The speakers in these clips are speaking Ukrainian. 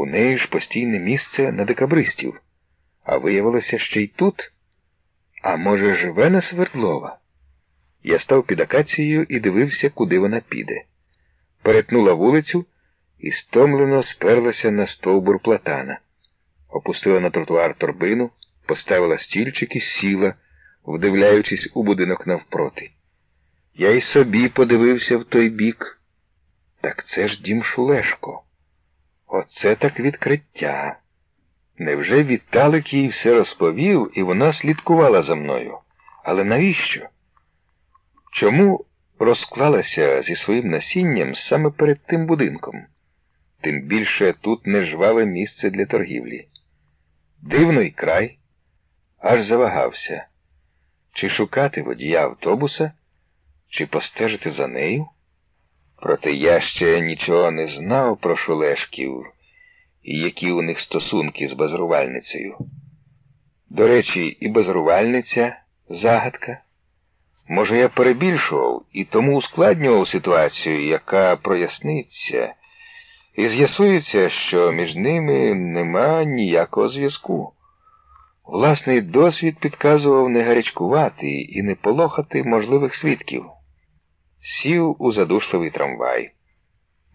У неї ж постійне місце на декабристів, а виявилося ще й тут. А може, живе на Свердлова? Я став під акацією і дивився, куди вона піде. Перетнула вулицю і стомлено сперлася на стовбур платана, опустила на тротуар торбину, поставила стільчик і сіла, вдивляючись у будинок навпроти. Я й собі подивився в той бік. Так це ж дім Шулешко. Оце так відкриття. Невже Віталик їй все розповів, і вона слідкувала за мною? Але навіщо? Чому розклалася зі своїм насінням саме перед тим будинком? Тим більше тут не жваве місце для торгівлі. Дивний край, аж завагався. Чи шукати водія автобуса, чи постежити за нею? Проте я ще нічого не знав про шулешків і які у них стосунки з базрувальницею. До речі, і базрувальниця загадка. Може, я перебільшував і тому ускладнював ситуацію, яка проясниться, і з'ясується, що між ними нема ніякого зв'язку. Власний досвід підказував не гарячкувати і не полохати можливих свідків. Сів у задушливий трамвай.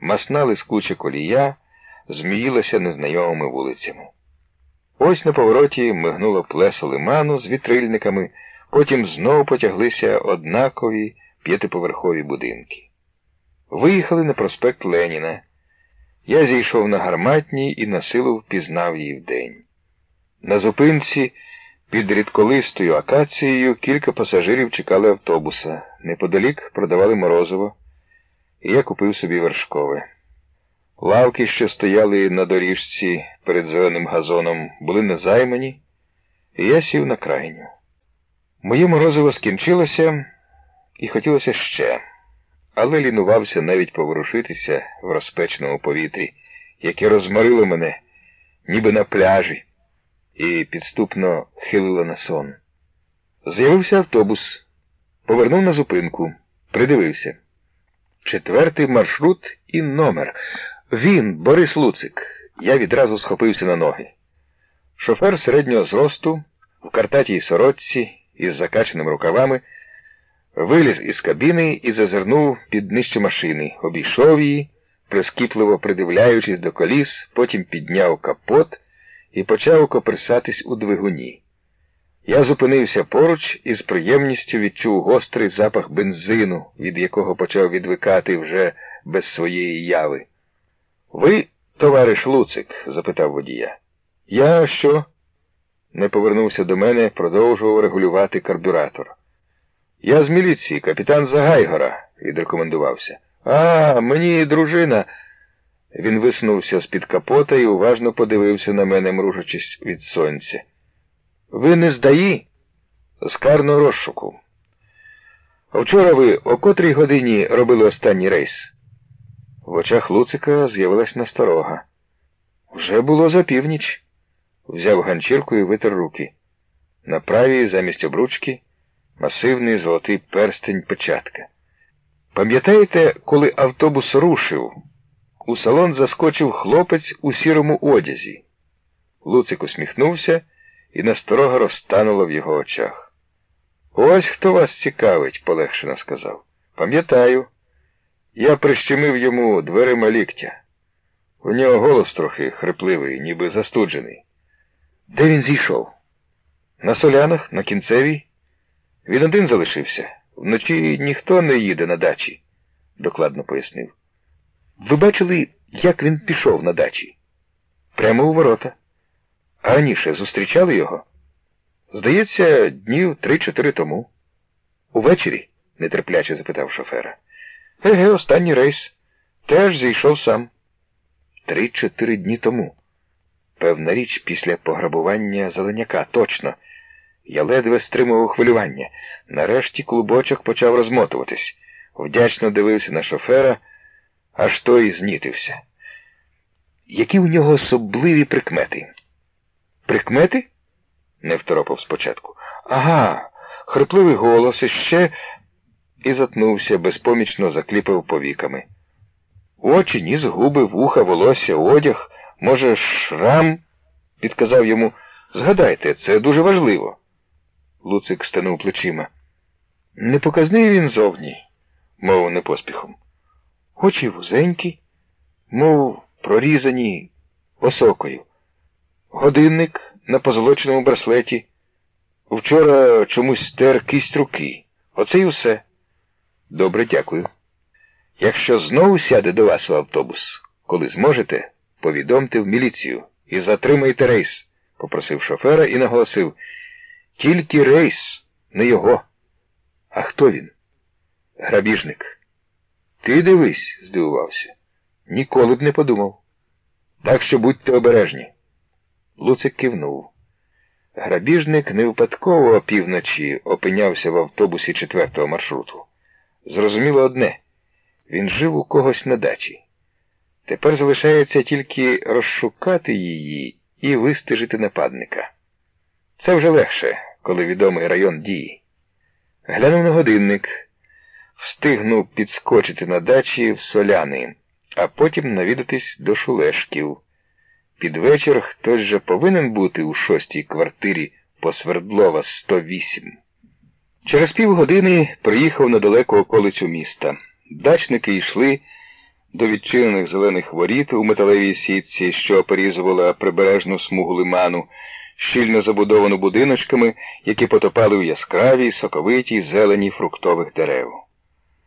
Масна лискуча колія зміїлася незнайомими вулицями. Ось на повороті мигнуло плесо лиману з вітрильниками, потім знову потяглися однакові п'ятиповерхові будинки. Виїхали на проспект Леніна. Я зійшов на гарматній і на силу впізнав її вдень. На зупинці під рідколистою акацією кілька пасажирів чекали автобуса. Неподалік продавали морозиво, і я купив собі вершкове. Лавки, що стояли на доріжці перед зеленим газоном, були незаймані, і я сів на крайню. Моє морозиво скінчилося і хотілося ще, але лінувався навіть поворушитися в розпеченому повітрі, яке розморило мене, ніби на пляжі, і підступно хилило на сон. З'явився автобус, повернув на зупинку, придивився. Четвертий маршрут і номер. Він, Борис Луцик. Я відразу схопився на ноги. Шофер середнього зросту, в картатій сорочці із закаченими рукавами, виліз із кабіни і зазирнув під нижче машини, обійшов її, прискіпливо придивляючись до коліс, потім підняв капот і почав коприсатись у двигуні. Я зупинився поруч і з приємністю відчув гострий запах бензину, від якого почав відвикати вже без своєї яви. Ви, товариш Луцик? запитав водія. Я що? Не повернувся до мене, продовжував регулювати карбюратор. Я з міліції, капітан Загайгора, відрекомендувався. А, мені дружина. Він виснувся з-під капота і уважно подивився на мене, мружачись від сонця. Ви не здаї? З карного розшуку. Вчора ви о котрій годині робили останній рейс? В очах Луцика з'явилась насторога. Вже було за північ. Взяв ганчірку і витер руки. На правій, замість обручки, масивний золотий перстень печатка. Пам'ятаєте, коли автобус рушив? У салон заскочив хлопець у сірому одязі. Луцик усміхнувся і насторога розтанула в його очах. Ось хто вас цікавить, полегшено сказав. Пам'ятаю. Я прищемив йому дверима ліктя. У нього голос трохи хрипливий, ніби застуджений. Де він зійшов? На солянах, на кінцевій. Він один залишився. Вночі ніхто не їде на дачі, докладно пояснив. Ви бачили, як він пішов на дачі? Прямо у ворота. А раніше зустрічали його? Здається, днів три-чотири тому. Увечері? нетерпляче запитав шофера. Еге, останній рейс. Теж зійшов сам. Три-чотири дні тому. Певна річ, після пограбування зеленяка, точно. Я ледве стримував хвилювання. Нарешті клубочок почав розмотуватись. Вдячно дивився на шофера, аж той знітився. Які у нього особливі прикмети? Прикмети? не второпав спочатку. Ага, хрипливий голос іще і затнувся, безпомічно закліпав повіками. Очі, ніс, губи, вуха, волосся, одяг, Може, шрам? підказав йому. Згадайте, це дуже важливо. Луцик станув плечима. Не показний він зовні, мов не поспіхом. Очі вузенькі, мов прорізані осокою. Годинник на позолоченому браслеті. Вчора чомусь тер кість руки. Оце й усе. Добре, дякую. Якщо знову сяде до вас у автобус, коли зможете, повідомте в міліцію і затримайте рейс, попросив шофера і наголосив. Тільки рейс, не його. А хто він? Грабіжник. Ти дивись, здивувався. Ніколи б не подумав. Так що будьте обережні. Луцик кивнув. Грабіжник не випадково опівночі опинявся в автобусі четвертого маршруту. Зрозуміло одне він жив у когось на дачі. Тепер залишається тільки розшукати її і вистежити нападника. Це вже легше, коли відомий район дії. Глянув на годинник, встигнув підскочити на дачі в соляни, а потім навідатись до шулешків. Під вечір хтось же повинен бути у шостій квартирі по Свердлова 108. Через півгодини приїхав на далеку околицю міста. Дачники йшли до відчинених зелених воріт у металевій сітці, що оперізувала прибережну смугу лиману, щільно забудовану будиночками, які потопали у яскравій, соковитій зелені фруктових дерев.